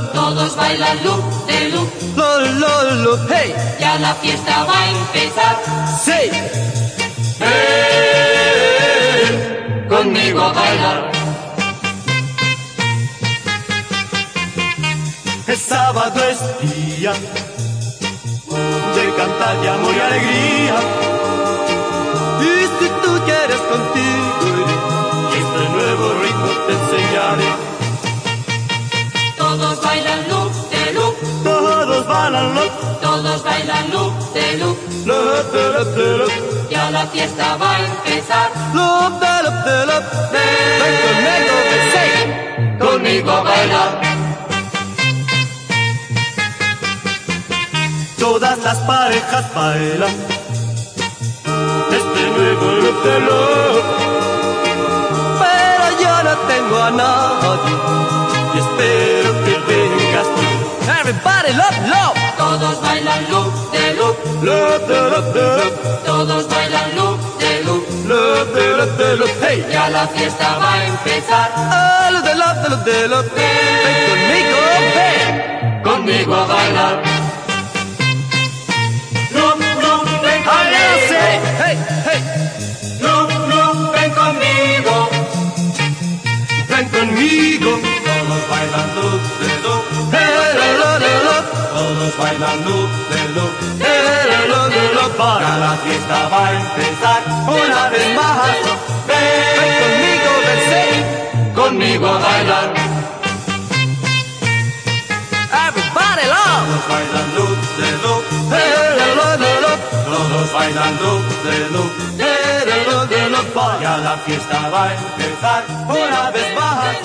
loop. Todos bailan loop de loop. Loop, loop, loop. Hey, Ya la fiesta va a empezar. sí. Conmigo a bailar. El sábado es día de cantar de amor y alegría. Todos bailan loop de loop. Todos bailan loop, Todos bailan loop de loop. loop, loop, loop, Ya la fiesta va a empezar. loop, loop, loop. Ven conmigo, ven. Conmigo a bailar. Todas las parejas bailan Everybody love, love, Todos bailan loop de loop. love, de love, de love, Todos bailan loop de loop. love, de love, de love, hey. Ya la fiesta va a empezar. Ah, love, de love, de love, de love. Ven conmigo, ven. Conmigo a bailar. Todos bailan loop de loop. Hey, love, love, love, para la fiesta va a empezar. Una vez más, ven conmigo, ven. Conmigo a bailar. Everybody love. Todos bailan loop de loop, Hey, love, love, love. todos bailan loop de love, love, love, para Ya la fiesta va a empezar. Una vez más,